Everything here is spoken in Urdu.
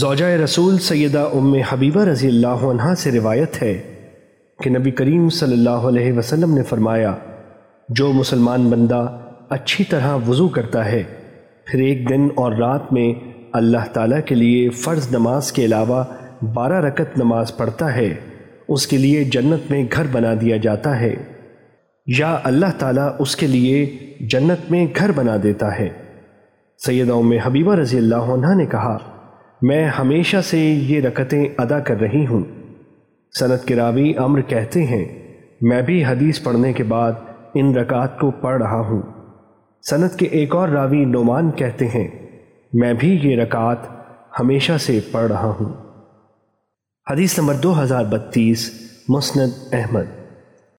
زوجہ رسول سیدہ ام حبیبہ رضی اللہ عنہ سے روایت ہے کہ نبی کریم صلی اللہ علیہ وسلم نے فرمایا، جو مسلمان بندہ اچھی طرح وضو کرتا ہے، پھر ایک دن اور رات میں اللہ تعالیٰ کے لیے فرض نماز کے علاوہ بارہ رکت نماز پڑھتا ہے، اس کے لیے جنت میں گھر بنا دیا جاتا ہے۔ یا اللہ تعالیٰ اس کے لیے جنت میں گھر بنا دیتا ہے۔ سیدہ ام حبیبہ رضی اللہ عنہ نے کہا میں ہمیشہ سے یہ رکتیں ادا کر رہی ہوں۔ صنعت کے راوی امر کہتے ہیں، میں بھی حدیث پڑھنے کے بعد ان رکعت کو پڑھ رہا ہوں۔ صنعت کے ایک اور راوی نعمان کہتے ہیں، میں بھی یہ رکعت ہمیشہ سے پڑھ رہا ہوں۔ حدیث نمبر دو ہزار بتیس، مسند احمد۔